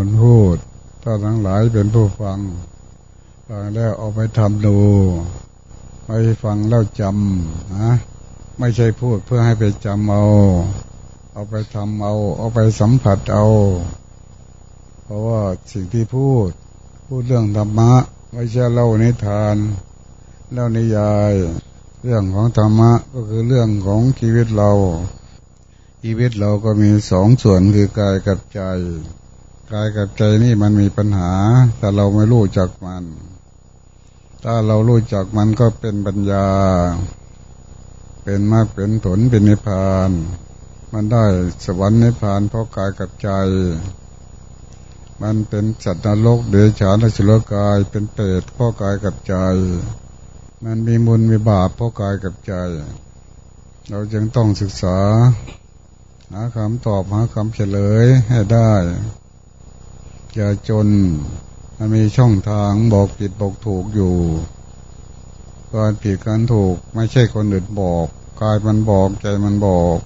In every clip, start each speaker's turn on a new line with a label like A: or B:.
A: คนพูดถ้าทั้งหลายเป็นผู้ฟังฟังแล้วเอาไปทำดูไปฟังแล้วจำนะไม่ใช่พูดเพื่อให้ไปจำเอา เอาไปทำเอา เอาไปสัมผัสเอา เพราะว่าสิ่งที่พูด พูดเรื่องธรรมะ ไม่ใช่เล่านิทานเล่านิยาย เรื่องของธรรมะก็คือเรื่องของชีวิตเราชีวิตเราก็มีสองส่วนคือกายกับใจ กายกับใจนี่มันมีปัญหา แต่เราไม่รู้จักมัน ถ้าเรารู้จักมันก็เป็นปัญญา เป็นมากเป็นผลเป็นนิพพาน มันได้สวรรค์นิพพานเพราะกายกับใจ มันเป็นสัตว์นรกเดชานสุรกายเป็นเปรตเพราะกายกับใจ มันมีมุลมีบาปเพราะกายกับใจ เราจึงต้องศึกษา หาคำตอบหาคำเฉลยให้ได้ อย่าจนมันมีช่องทางบอกผิดบอกถูกอยู่การผิดการถูกไม่ใช่คนอื่นบอกกายมันบอกใจมันบอก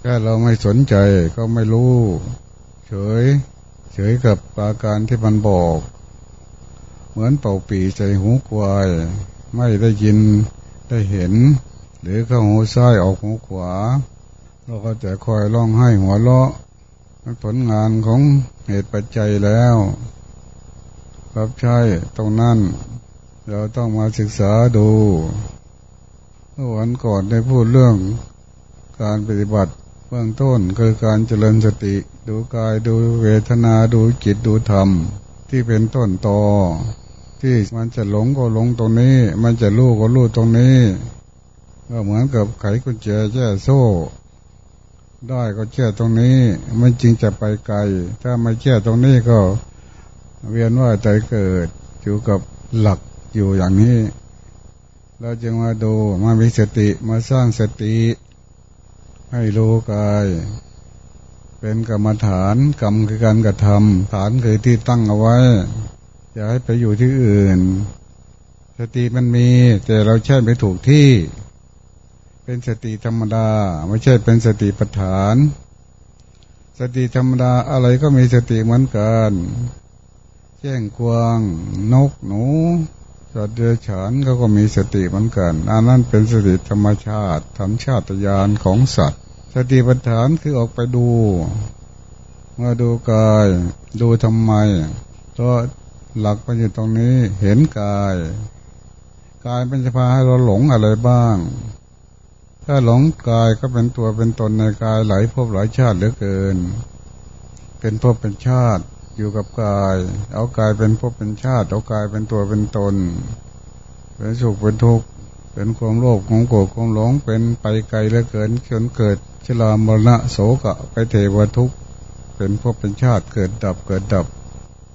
A: แค่เราไม่สนใจก็ไม่รู้ เฉย เฉยกับอาการที่มันบอก เหมือนเป่าปีใจหูควาย ไม่ได้ยินได้เห็น หรือเข้าหูซ้ายออกหูขวาเราก็จะคอยร้องไห้หัวเราะ มันผลงานของเหตุปัจจัยแล้ว รับใช้ตรงนั้น เราต้องมาศึกษาดูเมื่อวันก่อนได้พูดเรื่องการปฏิบัติเบื้องต้นคือการเจริญสติ ดูกายดูเวทนาดูจิตดูธรรม ที่เป็นต้นตอที่มันจะหลงก็หลงตรงนี้ มันจะรู้ก็รู้ตรงนี้ ก็เหมือนกับไขกุญแจแจ้โซ่ ได้ก็เชื่อตรงนี้มันจริงจะไปไกล ถ้าไม่เชื่อตรงนี้ก็ เวียนว่าใจเกิดอยู่กับหลักอยู่อย่างนี้ เราจึงมาดูมามีสติมาสร้างสติ ให้รู้กาย เป็นกรรมฐานกรรมคือการกระทำฐานคือที่ตั้งเอาไว้ อย่าให้ไปอยู่ที่อื่น สติมันมีแต่เราใช้ไม่ถูกที่ เป็นสติธรรมดา ไม่ใช่เป็นสติปัฏฐาน สติธรรมดาอะไรก็มีสติเหมือนกันแจ้งกวางนกหนูสัตว์เดรัจฉานเขาก็มีสติเหมือนกันอันนั้นเป็นสติธรรมชาติธรรมชาติญาณของสัตว์ สติปัฏฐานคือออกไปดู เมื่อดูกายดูทำไมเพราะหลักไปอยู่ตรงนี้เห็นกาย กายเป็นจะพาให้เราหลงอะไรบ้าง ถ้าหลงกายก็เป็นตัวเป็นตนในกายหลายภพหลายชาติเหลือเกิน เป็นภพเป็นชาติอยู่กับกาย เอากายเป็นภพเป็นชาติ เอากายเป็นตัวเป็นตน เป็นสุขเป็นทุกข์ เป็นความโลภของโกรธความหลง เป็นไปไกลเหลือเกินจนเกิดชรามรณะโศกะไปเทวทุกข์ เป็นภพเป็นชาติเกิดดับเกิดดับ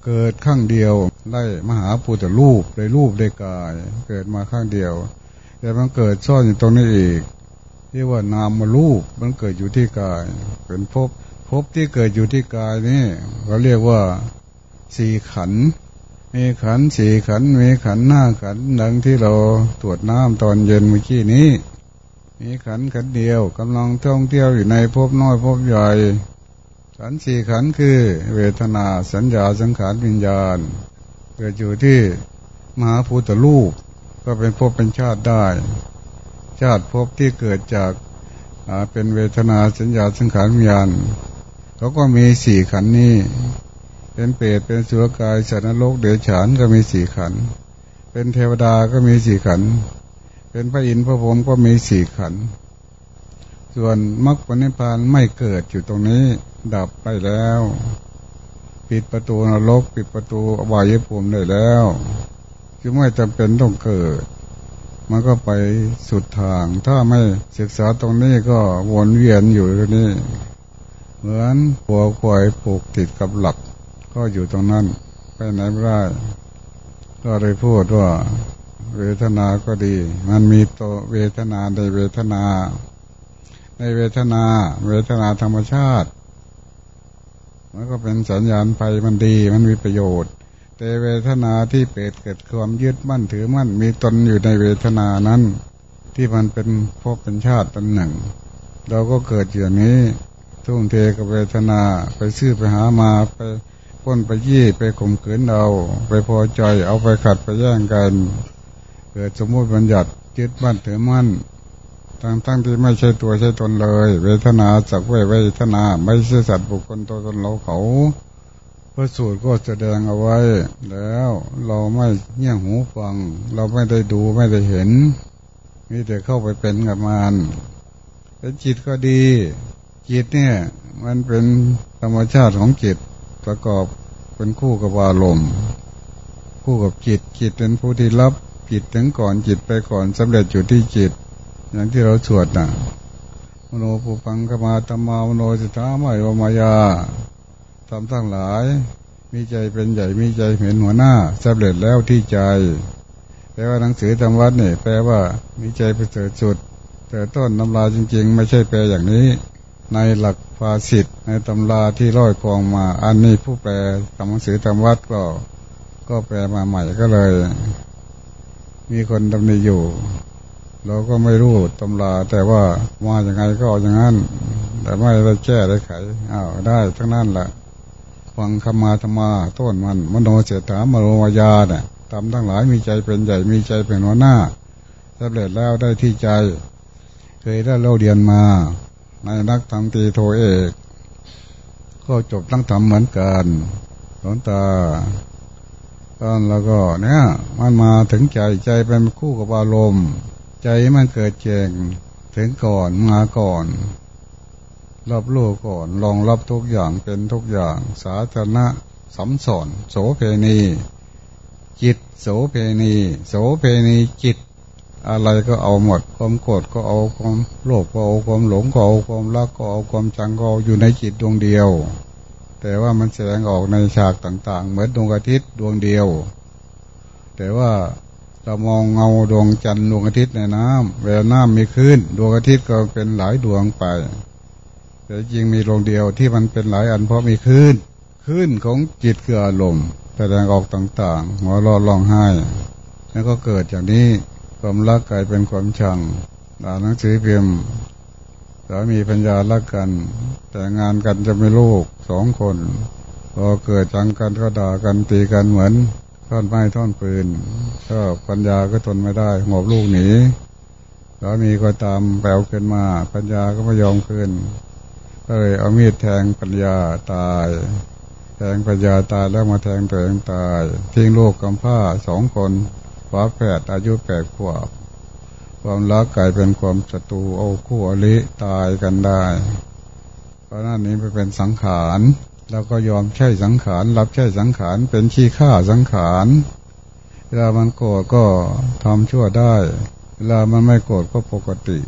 A: เกิดข้างเดียวได้มหาปุตตรูปได้รูปได้กาย เกิดมาข้างเดียวแต่มันเกิดซ่อนอยู่ตรงนี้อีก ที่ว่านามมารูปมันเกิดอยู่ที่กายเป็นภพภพที่เกิดอยู่ที่กายนี่เขาเรียกว่าสี่ขันมีขันสี่ขันมีขันหน้าขันดังที่เราตรวจน้ำตอนเย็นเมื่อกี้นี้ มีขันขันเดียวกำลังท่องเที่ยวอยู่ในภพน้อยภพใหญ่ขันสี่ขันคือ เวทนาสัญญาสังขารวิญญาณ เกิดอยู่ที่มหาพุทธลูกก็เป็นภพเป็นชาติได้ ชาติภพที่เกิดจากเป็นเวทนาสัญญาสังขารวิญญาณเขาก็มีสี่ขันนี้ เป็นเปรตเป็นสุรกายสัตว์นรกเดรัจฉานก็มีสี่ขัน เป็นเทวดาก็มีสี่ขัน เป็นพระอินทร์พระพรหมก็มีสี่ขัน ส่วนมรรคผลนิพพานไม่เกิดอยู่ตรงนี้ดับไปแล้ว ปิดประตูนรก ปิดประตูอบายภูมิได้แล้ว คือไม่จำเป็นต้องเกิด มันก็ไปสุดทาง ถ้าไม่ศึกษาตรงนี้ก็วนเวียนอยู่ตรงนี้ เหมือนหัวควายผูกติดกับหลัก ก็อยู่ตรงนั้น ไปไหนไม่ได้ ก็เลยพูดว่า เวทนาก็ดี มันมีตัวเวทนาในเวทนา ในเวทนา เวทนาธรรมชาติ มันก็เป็นสัญญาณไฟมันดี มันมีประโยชน์ แต่เวทนาที่เปิดเกิดความยึดมั่นถือมั่นมีตนอยู่ในเวทนานั้น ที่มันเป็นพบเป็นชาติตนหนึ่ง เราก็เกิดอย่างนี้ ทุ่มเทกับเวทนาไปซื้อไปหามาไปพ้นไปยี่ไปข่มขืนเอาไปพอใจเอาไปขัดไปแย่งกัน เกิดสมมติบัญญัติยึดมั่นถือมั่นทั้งทั้งที่ไม่ใช่ตัวใช่ตนเลย เวทนาสักเวเวทนาไม่ใช่สัตว์บุคคลตัวตนเราเขา พระสูตรก็แสดงเอาไว้ แล้วเราไม่เงี่ยหูฟัง เราไม่ได้ดูไม่ได้เห็นมีแต่เข้าไปเป็นกับมันเป็นจิตก็ดี จิตเนี่ย มันเป็นธรรมชาติของจิตประกอบเป็นคู่กับอารมณ์คู่กับจิตจิตเป็นผู้ที่รับจิตถึงก่อนจิตไปก่อนสำเร็จอยู่ที่จิต อย่างที่เราสวดนะมโนปุปังกมาตมามโนสิทาไมวมายา ทำทั้งหลาย มีใจเป็นใหญ่มีใจเห็นหัวหน้าสำเร็จแล้วที่ใจแปลว่าหนังสือธรรมวัดเนี่ยแปลว่ามีใจไปเสริฐสุดแต่ต้นน้ำลาจริง ๆ ไม่ใช่แปลอย่างนี้ ในหลักภาษิตในตำราที่ร้อยกองมา อันนี้ผู้แปลทำหนังสือธรรมวัดก็ ก็แปลมาใหม่ก็เลย มีคนดำเนินอยู่เราก็ไม่รู้ตำราแต่ว่ามาอย่างไงก็อย่างนั้น แต่ไม่ได้แก้ได้ไขอ้าวได้ทั้งนั้นแหละ ฟังคำมาธรรมาต้นมันมโนเสถามโนวายาเนี่ยทำทั้งหลายมีใจเป็นใหญ่มีใจเป็นหัวหน้าสำเร็จแล้วได้ที่ใจ เคยได้เราเรียนมา ในนักธรรมตีโทเอก ก็จบตั้งทำเหมือนกันหลวงตาตอนแล้วก็เนี่ย มันมาถึงใจใจเป็นคู่กับอารมณ์ ใจมันเกิดเจงถึงก่อนมาก่อน รับรู้ก่อนลองรับทุกอย่างเป็นทุกอย่าง สาธารณะสัมสอนโสเพณี จิตโสเพณี โสเพณีจิต อะไรก็เอาหมดความโกรธก็เอาความโลภก็เอาความหลงก็เอาความรักก็เอาความจังก็เอาอยู่ในจิตดวงเดียว แต่ว่ามันแสดงออกในฉากต่าง ๆ เหมือนดวงอาทิตย์ดวงเดียว แต่ว่าเรามองเงาดวงจันทร์ดวงอาทิตย์ในน้ำเวลาน้ำมีขึ้นดวงอาทิตย์ก็เป็นหลายดวงไป แต่จริงมีดวงเดียวที่มันเป็นหลายอันเพราะมีขึ้นขึ้นของจิตคืออารมณ์แสดงออกต่างๆหัวเราะร้องไห้แล้วก็เกิดจากนี้ความรักกลายเป็นความชังอ่านหนังสือเพียมสามีปัญญารักกัน แต่งานกันจะไม่ลูกสองคนพอเกิดจังกันก็ด่ากันตีกันเหมือนท่อนไม้ท่อนปืนก็ปัญญาก็ทนไม่ได้หอบลูกหนีสามีก็ตามแปลวขึ้นมา ปัญญาก็ไม่ยอมขึ้น ก็เลยเอามีดแทงปัญญาตาย แทงปัญญาตายแล้วมาแทงตัวเองตาย ทิ้งลูกกำพร้าสองคนฝาแฝดอายุแปดขวบ ความรักกลายเป็นความศัตรูเอาคู่อริตายกันได้ เพราะนั้นนี้ไปเป็นสังขารเราก็ยอมใช้สังขาร รับใช้สังขารเป็นชี้ฆ่าสังขารเวลามันโกรธก็ทำชั่วได้ เวลามันไม่โกรธก็ปกติ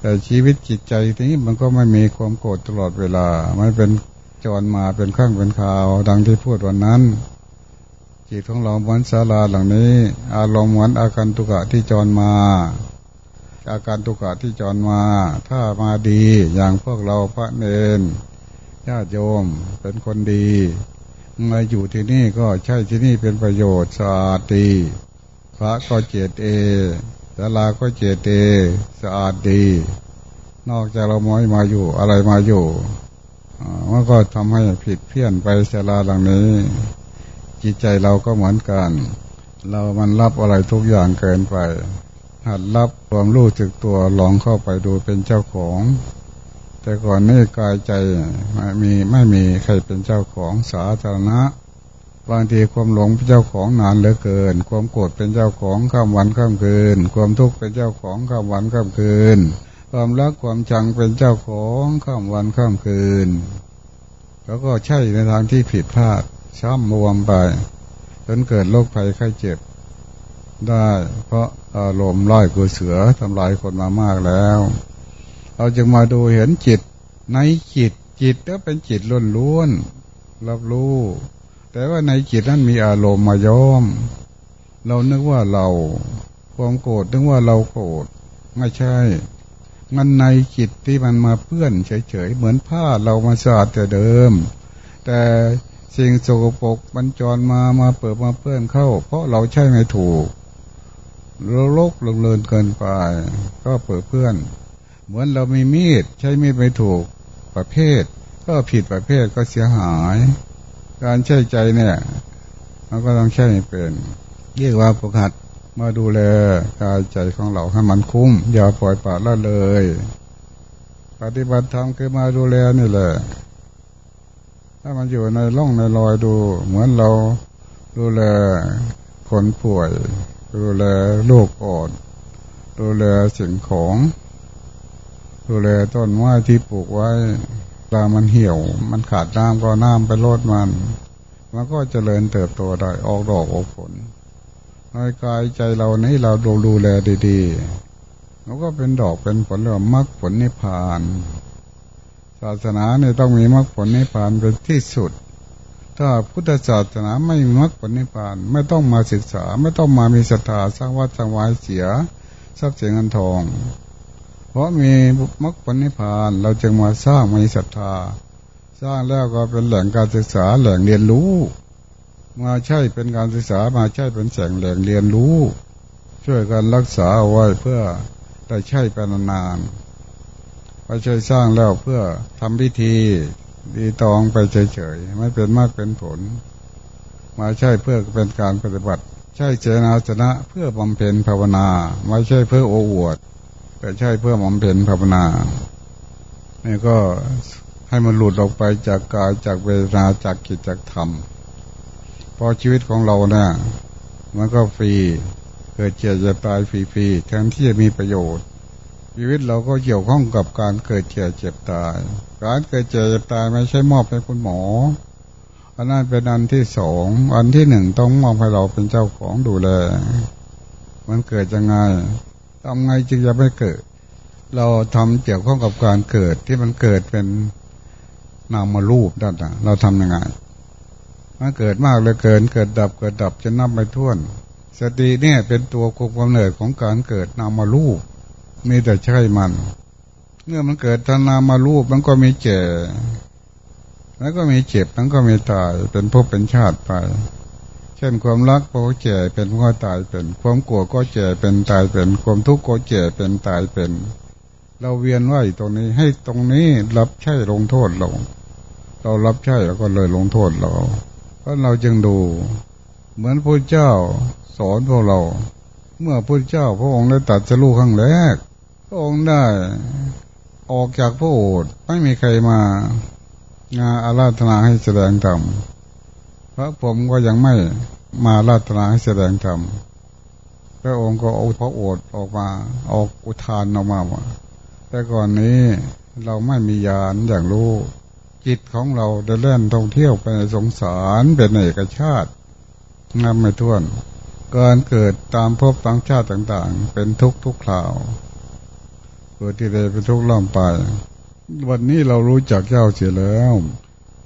A: แต่ชีวิตจิตใจทีนี้มันก็ไม่มีความโกรธตลอดเวลา มันเป็นจรมาเป็นข้างเป็นข่าว ดังที่พูดวันนั้น จิตของเราเหมือนศาลาหลังนี้ อารมณ์เหมือนอาการตุกะที่จรมา อาการตุกะที่จรมา ถ้ามาดีอย่างพวกเราพระเนนญาติโยมเป็นคนดีมาอยู่ที่นี่ก็ใช่ที่นี่เป็นประโยชน์สะอาดดีพระก็เจตเอ ศาลาก็เจตเอสะอาดดี นอกจากเราม้อยมาอยู่อะไรมาอยู่มันก็ทำให้ผิดเพี้ยนไปศาลาหลังนี้ จิตใจเราก็เหมือนกัน เรามันรับอะไรทุกอย่างเกินไป หัดรับความรู้จึกตัวลองเข้าไปดูเป็นเจ้าของ แต่ก่อนนี่กายใจไม่มีไม่มีใครเป็นเจ้าของสาธารณะ บางทีความหลงเป็นเจ้าของนานเหลือเกิน ความโกรธเป็นเจ้าของข้ามวันข้ามคืน ความทุกข์เป็นเจ้าของข้ามวันข้ามคืน ความรักความชังเป็นเจ้าของข้ามวันข้ามคืน แล้วก็ใช่ในทางที่ผิดพลาดช้ำมวมไปจนเกิดโรคภัยไข้เจ็บ ได้ เพราะอารมณ์ร้อยกูเสือทำลายคนมามากแล้ว เราจึงมาดูเห็นจิตในจิตจิตก็เป็นจิตล้วนๆรับรู้ แต่ว่าในจิตนั้นมีอารมณ์มาย้อม เรานึกว่าเรา ความโกรธนึกว่าเราโกรธไม่ใช่ มันในจิตที่มันมาเปื้อนเฉยๆเหมือนผ้าเรามาสะอาดแต่เดิม แต่สิ่งโสกปกบรรจรมามาเปิดมาเพื่อนเข้า เพราะเราใช่ไม่ถูกเราโลกลงเลินเกินไป ก็เปิดเพื่อน เหมือนเรามีมีดใช้มีดไม่ถูกประเภท ก็ผิดประเภทก็เสียหาย การใช้ใจเนี่ยมันก็ต้องใช้เป็นเรียกว่าประคัดมาดูแลกายใจของเราให้มันคุ้ม อย่าปล่อยปละละเลย ปฏิบัติธรรมคือมาดูแลนี่แหละ ถ้ามันอยู่ในร่องในรอยดู เหมือนเราดูแลคนป่วย ดูแลโรคอ่อน ดูแลสิ่งของ ดูแลต้นไม้ที่ปลูกไว้ ตามันเหี่ยว มันขาดน้ำก็น้ำไปรดมัน มันก็เจริญเติบโตได้ออกดอกออกผลในกายใจเรานี้เราดูดูแลดีๆมันก็เป็นดอกเป็นผลเรื่องมรรคผลนิพพาน ศาสนาเนี่ยต้องมีมรรคผลนิพพานเป็นที่สุด ถ้าพุทธศาสนาไม่มีมรรคผลนิพพานไม่ต้องมาศึกษา ไม่ต้องมามีศรัทธาสร้างวัดสร้างวายเสียทรัพย์สินเงินทอง เพราะมีมรรคผลนิพพานเราจึงมาสร้างมีศรัทธา สร้างแล้วก็เป็นแหล่งการศึกษาแหล่งเรียนรู้ มาใช่เป็นการศึกษามาใช่เป็นแสงแหล่งเรียนรู้ ช่วยกันรักษาเอาไว้เพื่อได้ใช้ไปนานๆไม่ใช่สร้างแล้วเพื่อทำพิธีดีตองไปเฉยๆไม่เป็นมากเป็นผล มาใช่เพื่อเป็นการปฏิบัติ ใช่เจนาสนะเพื่อบำเพ็ญภาวนา ไม่ใช่เพื่อโอ้อวด แต่ใช่เพื่อบำเพ็ญภาวนานี่ก็ให้มันหลุดออกไปจากกายจากเวทนาจากกิจจากธรรมพอชีวิตของเราเนี่ยมันก็ฟรีเกิดเจ็บจะตายฟรีๆแทนที่จะมีประโยชน์ ชีวิตเราก็เกี่ยวข้องกับการเกิดเจ็บเจ็บตาย การเกิดเจ็บเจ็บตายไม่ใช่มอบให้คุณหมออันนั้นเป็นอันที่สองอันที่หนึ่งต้องมอบให้เราเป็นเจ้าของดูแลมันเกิดยังไง ทำไงจึงจะไม่เกิด เราทำเกี่ยวข้องกับการเกิดที่มันเกิดเป็นนามารูปด้านเราทำยังไงมันเกิดมากเลยเกิน เกิดดับเกิดดับจะนับไม่ถ้วน สติเนี่ยเป็นตัวควบกำเนิดของการเกิดนามารูปมีแต่ใช่มันเมื่อมันเกิดทานามารูปมันก็มีเจ็บแล้วก็มีเจ็บมันก็มีตายเป็นภพเป็นชาติไป เช่นความรักก็เจ็บเป็นก็ตายเป็น ความกลัวก็เจ็บเป็นตายเป็น ความทุกข์ก็เจ็บเป็นตายเป็น เราเวียนว่ายตรงนี้ให้ตรงนี้รับใช้ลงโทษเราเรารับใช้แล้วก็เลยลงโทษเราเพราะเราจึงดู เหมือนพระเจ้าสอนพวกเรา เมื่อพระเจ้าพระองค์ได้ตัดสรู้ครั้งแรกพระองค์ได้ออกจากพระโอษฐ์ไม่มีใครมางาอาราธนาให้แสดงธรรม ระผมก็ยังไม่มาราธนาให้แสดงธรรมพระองค์ก็เอาพระโอษฐ์ออกมาออกอุทานออกมาว่าแต่ก่อนนี้เราไม่มียานอย่างรู้จิตของเราได้เล่นท่องเที่ยวไปในสงสารเป็นเอกชาตินับไม่ถ้วนการเกิดตามภพต่างชาติต่างๆ เป็นทุกทุกคราวเกิดที่ใดเป็นทุกล่ำไป วันนี้เรารู้จักเจ้าเสียแล้ว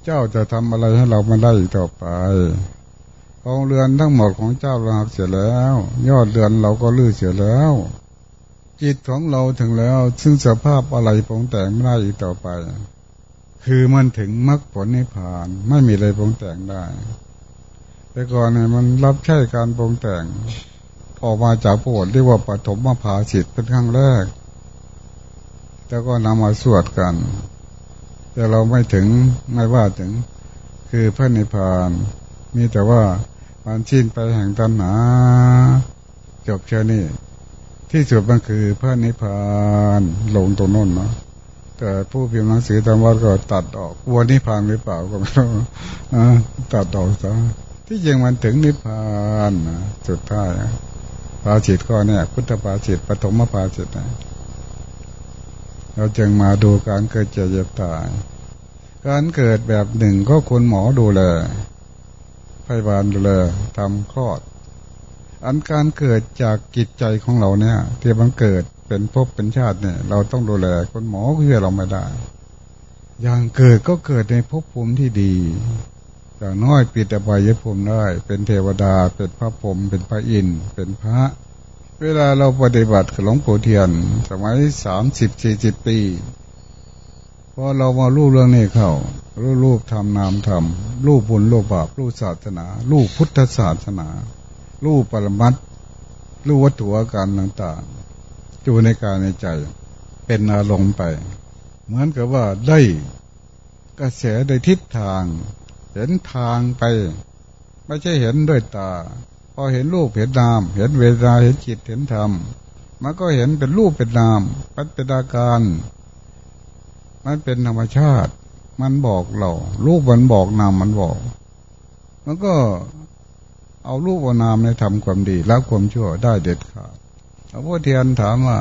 A: เจ้าจะทำอะไรให้เราไม่ได้อีกต่อไปกองเรือนทั้งหมดของเจ้าเราหักเสียแล้ว ยอดเรือนเราก็ลื้อเสียแล้ว จิตของเราถึงแล้ว ซึ่งสภาพอะไรปรงแต่งไม่ได้อีกต่อไป คือมันถึงมรรคผลนิพพานไม่มีอะไรปรุงแต่งได้ แต่ก่อนเนี่ยมันรับใช้การปรุงแต่ง ออกมาจากโพธิเรียกว่าปฐมมาภาสิทธิ์เป็นครั้งแรก แล้วก็นำมาสวดกัน แต่เราไม่ถึงไม่ว่าถึง คือพระนิพพาน มีแต่ว่ามันชิ้นไปแห่งตัณหา จบเช่นี้ ที่สุดมันคือพระนิพพานลงตรงน้นเนาะแต่ผู้พิมพ์หนังสือตามวัดก็ตัดออกวันนิพพานหรือเปล่าก็ไม่รู้ตัดออกซะที่จริงมันถึงนิพพานสุดท้ายปาจิตก็เนี่ยพุทธปาจิตปฐมปาจิตนะ เราจึงมาดูการเกิดเจ็บเจ็บตาย การเกิดแบบหนึ่งก็คุณหมอดูแลพยาบาลดูแลทำคลอด อันการเกิดจากจิตใจของเราเนี่ยที่มันเกิดเป็นภพเป็นชาติเนี่ย เราต้องดูแลคนหมอเพื่อเราไม่ได้ อย่างเกิดก็เกิดในภพภูมิที่ดีอย่างน้อยปิดอบายภูมิได้ เป็นเทวดาเป็นพระพรหมเป็นพระอินทร์เป็นพระ เวลาเราปฏิบัติหลวงปู่เทียน สมัยสามสิบสี่สิบปีพอเรามาลู่เรื่องนี้เข้า รู้รูปทำนามทำรูปบุญรูปบาปรูปศาสนา รูปพุทธศาสนา รูปปรมัตรูปวัตถุอาการต่างๆอยู่ในกายในใจ เป็นอารมณ์ไป เหมือนกับว่าได้กระแสได้ทิศทาง เห็นทางไป ไม่ใช่เห็นด้วยตา พอเห็นรูปเห็นนาม เห็นเวทนาเห็นจิตเห็นธรรมมันก็เห็นเป็นรูปเป็นนามมันเป็นอาการ มันเป็นธรรมชาติ มันบอกเรา รูปมันบอกนามมันบอก มันก็เอารูปเอานามในทำความดีละความชั่วได้เด็ดขาดพระพุทธเทียนถามว่า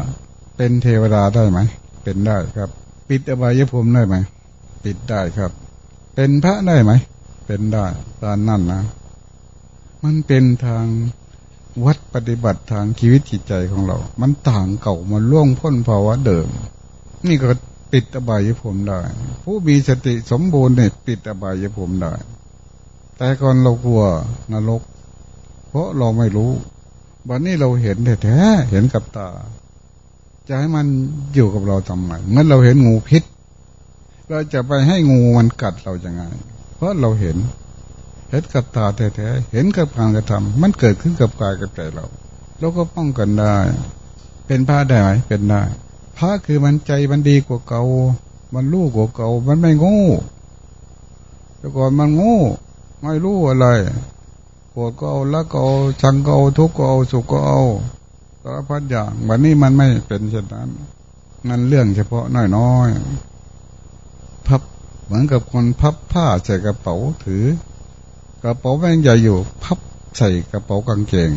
A: เป็นเทวดาได้ไหม เป็นได้ครับ ปิดอบายภูมิได้ไหม ปิดได้ครับ เป็นพระได้ไหม เป็นได้ตอนนั่นนะ มันเป็นทางวัดปฏิบัติทางชีวิตจิตใจของเรา มันต่างเก่ามันล่วงพ้นภาวะเดิม นี่ก็ปิดอบายภูมิได้ ผู้มีสติสมบูรณ์เนี่ยปิดอบายภูมิได้ แต่ก่อนเรากลัวนรก เพราะเราไม่รู้วันนี้เราเห็นแท้ๆเห็นกับตา จะให้มันอยู่กับเราทำไมเมื่อเราเห็นงูพิษ เราจะไปให้งูมันกัดเราอย่างไง เพราะเราเห็น เห็นกับตาแท้ๆเห็นกับการกระทำมันเกิดขึ้นกับกายกับใจเราเราก็ป้องกันได้ เป็นพระได้ไหมเป็นได้พระคือมันใจมันดีกว่าเก่ามันรู้กว่าเก่ามันไม่งูแต่ก่อนมันงูไม่รู้อะไรปวดก็เอาละก็เอาชังก็เอาทุกข์ก็เอาสุขก็เอาสารพัดอย่างวันนี้มันไม่เป็นเช่นนั้นนั่นเรื่องเฉพาะน้อยๆพับเหมือนกับคนพับผ้าใส่กระเป๋าถือ กระเป๋าแม่งใหญ่อยู่ พับใส่กระเป๋ากางเกง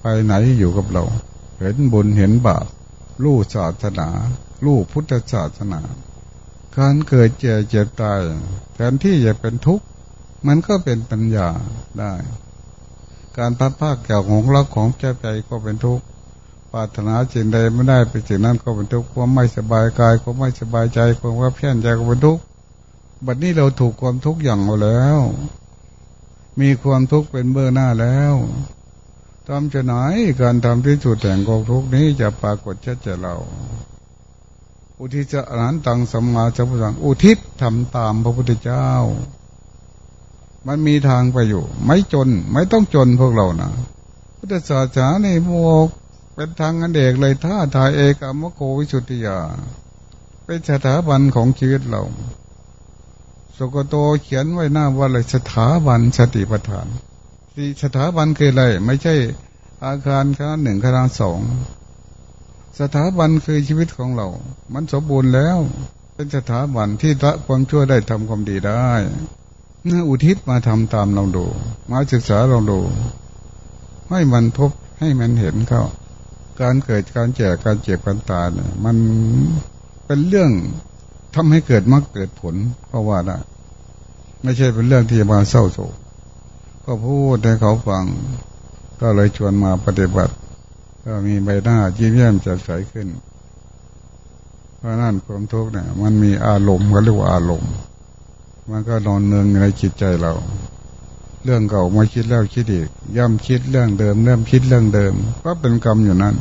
A: ไปไหนอยู่กับเรา เห็นบุญเห็นบาปรู้ศาสนารู้พุทธศาสนา การเกิดเจ็บเจ็บตายแทนที่จะเป็นทุกข์มันก็เป็นปัญญาได้ การพัดภาคแก่ของรักของใจใจก็เป็นทุกข์ปรารถนาสิ่งใดไม่ได้ไปสิ่งนั้นก็เป็นทุกข์ความไม่สบายกายความไม่สบายใจความว่าเพี้ยนใจก็เป็นทุกข์บัดนี้เราถูกความทุกข์อย่างเราแล้ว มีความทุกข์เป็นเบื้องหน้าแล้วทำจะไหนการทำที่สุดแต่งกองทุกนี้จะปรากฏชัดเจนเรา อุทิศอรหันตังสัมมาสัมพุทธังอุทิศทำตามพระพุทธเจ้า มันมีทางไปอยู่ ไม่จนไม่ต้องจนพวกเรานะพุทธศาสนาในโมกเป็นทางอันเด็กเลยท่าทายเอกามโกวิสุทธิยา เป็นสถาบันของชีวิตเรา สกโตเขียนไว้หน้าว่าอะไรสถาบันสติปัฏฐานที่สถาบันคืออะไร ไม่ใช่อาคารคณะหนึ่งคณะสองสถาบันคือชีวิตของเรา มันสมบูรณ์แล้ว เป็นสถาบันที่ละความชั่วได้ทำความดีได้น่าอุทิศมาทำตามเราดู มาศึกษาเราดู ให้มันพบให้มันเห็นเขาการเกิดการแก่การเจ็บการตายเนี่ยมันเป็นเรื่อง ทำให้เกิดมรรคเกิดผลเพราะว่านะไม่ใช่เป็นเรื่องที่มาเศร้าโศกก็พูดให้เขาฟัง ก็เลยชวนมาปฏิบัติ ก็มีใบหน้ายิ้มแย้มแจ่มใสขึ้น เพราะนั่นความทุกข์เนี่ยมันมีอารมณ์ก็เรียกว่าอารมณ์ มันก็นอนเนืองในจิตใจเรา เรื่องเก่ามาคิดแล้วคิดอีก ย่ำคิดเรื่องเดิมเริ่มคิดเรื่องเดิม ก็เป็นกรรมอยู่นั้น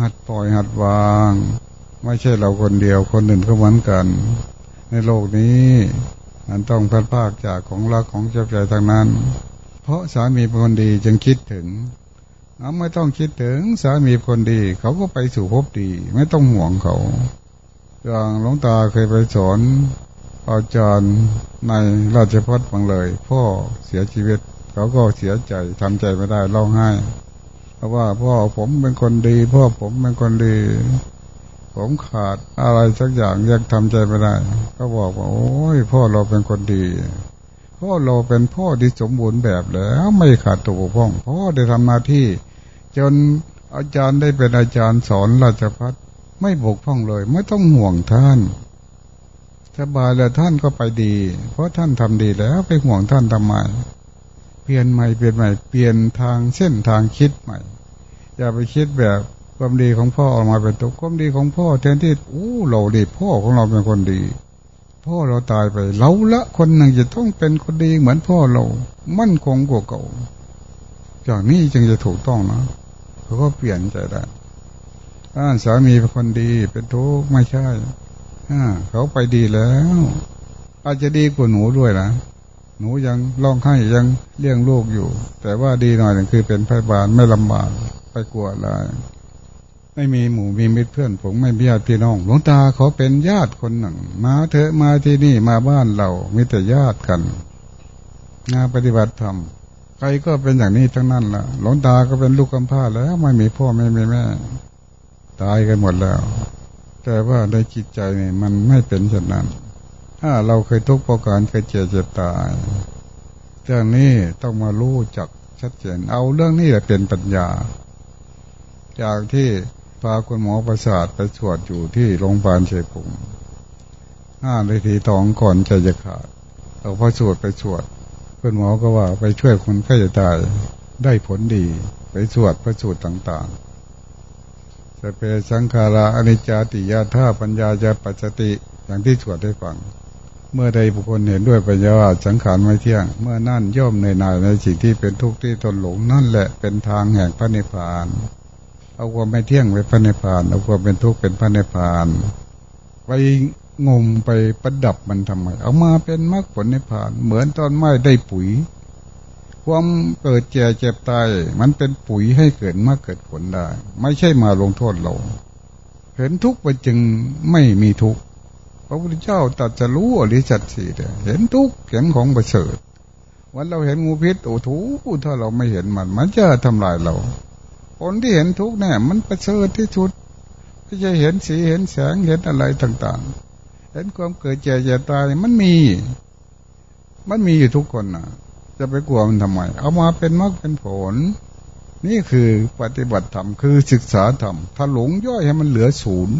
A: หัดปล่อยหัดวาง ไม่ใช่เราคนเดียวคนอื่นก็เหมือนกัน ในโลกนี้มันต้องพัดภาคจากของรักของเจ้าใจทางนั้น เพราะสามีเป็นคนดีจึงคิดถึงเอาไม่ต้องคิดถึงสามีคนดี เขาก็ไปสู่ภพดี ไม่ต้องห่วงเขาอย่างหลวงตาเคยไปสอนอาจารย์ในราชพัฒน์บังเลย พ่อเสียชีวิต เขาก็เสียใจทำใจไม่ได้ร้องไห้ เพราะว่าพ่อผมเป็นคนดี พ่อผมเป็นคนดี ผมขาดอะไรสักอย่างยังทำใจไม่ได้ ก็บอกว่า โอ้ยพ่อเราเป็นคนดี พ่อเราเป็นพ่อที่สมบูรณ์แบบแล้วไม่ขาดตัวพ่อง พ่อได้ทำหน้าที่ จนอาจารย์ได้เป็นอาจารย์สอนราชพัฒไม่บกพร่องเลย ไม่ต้องห่วงท่านสบายแล้วท่านก็ไปดี เพราะท่านทำดีแล้วไปห่วงท่านทำไมเปลี่ยนใหม่เปลี่ยนใหม่เปลี่ยนทางเส้นทางคิดใหม่ อย่าไปคิดแบบ ความดีของพ่อออกมาเป็นตัวความดีของพ่อแทนที่อู้เราดีพ่อของเราเป็นคนดี พ่อเราตายไปเราละคนหนึ่งจะต้องเป็นคนดีเหมือนพ่อเรา มั่นคงกว่าเก่าจากนี้จึงจะถูกต้องนะเขาก็เปลี่ยนใจได้ถ้าสามีเป็นคนดีเป็นทุกข์ไม่ใช่เขาไปดีแล้ว อาจจะดีกว่าหนูด้วยนะหนูยังร้องไห้ยังเลี้ยงลูกอยู่ แต่ว่าดีหน่อยหนึ่งคือเป็นพยาบาลไม่ลำบากไปกลัวอะไร ไม่มีหมู่มีมิตรเพื่อนผมไม่มีญาติพี่น้อง หลวงตาขาเป็นญาติคนหนึ่ง มาเถอะมาที่นี่มาบ้านเรามีแต่ญาติกันงานปฏิบัติธรรมใครก็เป็นอย่างนี้ทั้งนั้นละ่ะ หลวงตาก็เป็นลูกกำพร้าแล้วไม่มีพ่อไม่มีแม่ ตายกันหมดแล้ว แต่ว่าในจิตใจนี่มันไม่เป็นเช่นนั้น ถ้าเราเคยทุกข์เพราะการเคยเจ็บเจ็บตายเรื่องนี้ต้องมารู้จักชัดเจน เอาเรื่องนี้แหละเป็นปัญญา จากที่าคุณหมอประสาทไปสวดอยู่ที่โรงพยาบาลเชียงุงห้านาทีทองก่อนใจจะขาดเอาพระสวดไปสวดคุณหมอก็ว่าไปช่วยคนไข้จะตายได้ผลดี ไปสวดพระสูตรต่างๆจะเป็นสังขาราอนิจจติยาธาปัญญาจะปัจจติอย่างที่สวดได้ฟัง เมื่อใดบุคคลเห็นด้วยปัญญาว่าสังขารไม่เที่ยง เมื่อนั่นย่อมในนายในสิ่งที่เป็นทุกข์ที่ตนหลงนั่นแหละเป็นทางแห่งพระนิพพาน เอาความไม่เที่ยงไปพระนิพพาน เอาความเป็นทุกข์เป็นพระนิพพาน ไปงมไปประดับมันทำไม เอามาเป็นมรรคผลในผ่าน เหมือนต้นไม้ได้ปุ๋ย ความเกิดเจ็บเจ็บตายมันเป็นปุ๋ยให้เกิดมรรคเกิดผลได้ ไม่ใช่มาลงโทษเรา เห็นทุกข์ไปจึงไม่มีทุกข์พระพุทธเจ้าตัดจะรู้อริจัตสีเห็นทุกข์เห็นของประเสริฐวันเราเห็นงูพิษโอ้ถูถ้าเราไม่เห็นมัน มันจะทำลายเรา คนที่เห็นทุกข์เนี่ยมันประเสริฐที่สุดไม่ใช่เห็นสีเห็นแสงเห็นอะไรต่างๆ เห็นความเกิดเจ็บเจ็บตายมันมี มันมีอยู่ทุกคนนะจะไปกลัวมันทำไม เอามาเป็นมรรคเป็นผล นี่คือปฏิบัติธรรมคือศึกษาธรรมถ้าหลงย่อยให้มันเหลือศูนย์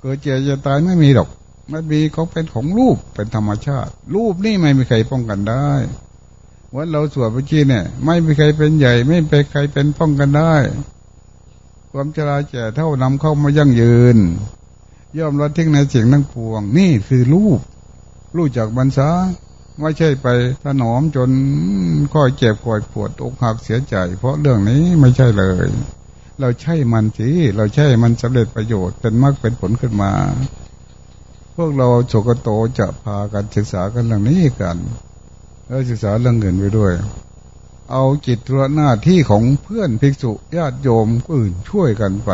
A: เกิดเจ็บเจ็ตายไม่มีหรอกมันมีเขาเป็นของรูปเป็นธรรมชาติ รูปนี่ไม่มีใครป้องกันได้ วันเราสวดเมื่อกี้เนี่ย ไม่มีใครเป็นใหญ่ ไม่เป็นใครเป็นป้องกันได้ ความชราแก่เท่านำเข้ามายั่งยืน ย่อมละทิ้งในสิ่งนั้งปวง นี่คือรูปรู้จักบรรษาไม่ใช่ไปถนอมจนค่อยเจ็บค่อยปวดอกหักเสียใจ เพราะเรื่องนี้ไม่ใช่เลย เราใช่มันสิเราใช่มันสำเร็จประโยชน์เป็นมากเป็นผลขึ้นมา พวกเราโฉกโตจะพากันศึกษากันเรื่องนี้กัน แล้วศึกษาเรื่องเงินไปด้วย เอาจิตตัวหน้าที่ของเพื่อนภิกษุญาติโยมอื่นช่วยกันไป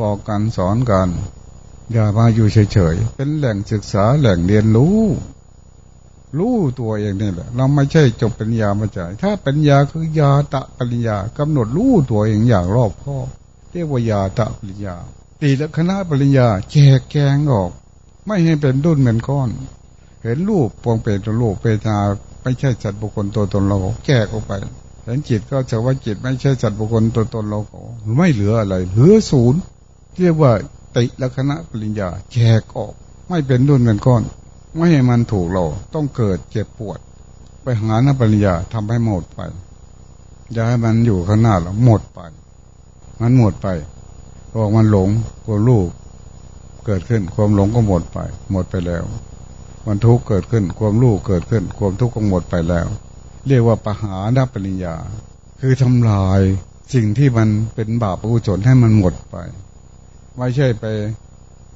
A: บอกกันสอนกัน อย่ามาอยู่เฉยๆ เป็นแหล่งศึกษาแหล่งเรียนรู้ รู้ตัวเองนี่แหละ เราไม่ใช่จบปัญญามาจากถ้าปัญญาคือยาตะปัญญากำหนดรู้ตัวเองอย่างรอบคอบเรียกว่ายาตะปัญญาตีละคณะปริญญาแจกแกงออก ไม่ให้เป็นดุนเหมือนก้อน เห็นรูปปวงเป็นตัวโลกเปตา ไม่ใช่จัดบุคคลตัวตนเราแจกออกไปเห็นจิตก็จะว่าจิตไม่ใช่จัดบุคคลตัวตนเราไม่เหลืออะไร เหลือศูนย์เรียกว่าติลักษณะปริญญาแจกออก ไม่เป็นดุนเป็นก้อน ไม่ให้มันถูกเราต้องเกิดเจ็บปวด ไปหาหน้าปริญญาทำให้หมดไปอย่าให้มันอยู่ข้างหน้าเราหมดไป มันหมดไปบอกมันหลงกลัวลูกเกิดขึ้นความหลงก็หมดไป หมดไปแล้ว มันทุกข์เกิดขึ้น ความลูกเกิดขึ้น ความทุกข์ก็หมดไปแล้ว เรียกว่าปหานปริญญา คือทำลายสิ่งที่มันเป็นบาปอกุศลให้มันหมดไปไม่ใช่ไป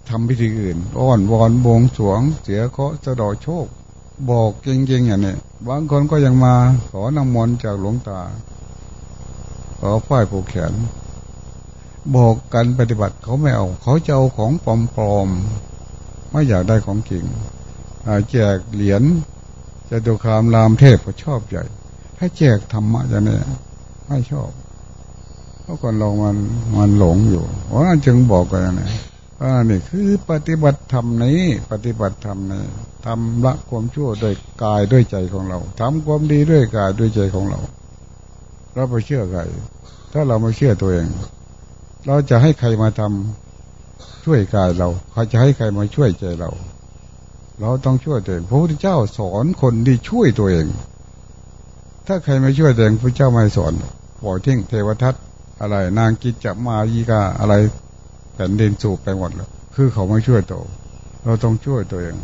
A: ทำพิธีอื่น อ้อนวอนบวงสวง เสียเคาะสะดอโชค บอกจริงๆอย่างนี้บางคนก็ยังมาขอนำมนต์จากหลวงตา ขอฝ้ายผูกแขน บอกกันปฏิบัติเขาไม่เอา เขาจะเอาของปลอมๆไม่อยากได้ของจริง แจกเหรียญจะดูคามรามเทพก็ชอบใหญ่ถ้าแจกธรรมะจะเนี่ยไม่ชอบเพราะคนเรามันมันหลงอยู่เพราะนั้นจึงบอกกันนะว่านี่คือปฏิบัติธรรมนี้ ปฏิบัติธรรมนี้ทำละความชั่วด้วยกายด้วยใจของเราทำความดีด้วยกายด้วยใจของเรา เราไปเชื่อใครถ้าเราไม่เชื่อตัวเอง เราจะให้ใครมาทำช่วยกายเราเขาจะให้ใครมาช่วยใจเรา เราต้องช่วยตัวเองพระพุทธเจ้าสอนคนที่ช่วยตัวเอง ถ้าใครไม่ช่วยตัวเองพระเจ้าไม่สอนปล่อยทิ้งเทวทัตอะไร นางกิจจะมายีกาอะไรแผ่นดินสูบไปหมดแล้วคือเขาไม่ช่วยตัว เราต้องช่วยตัวเอง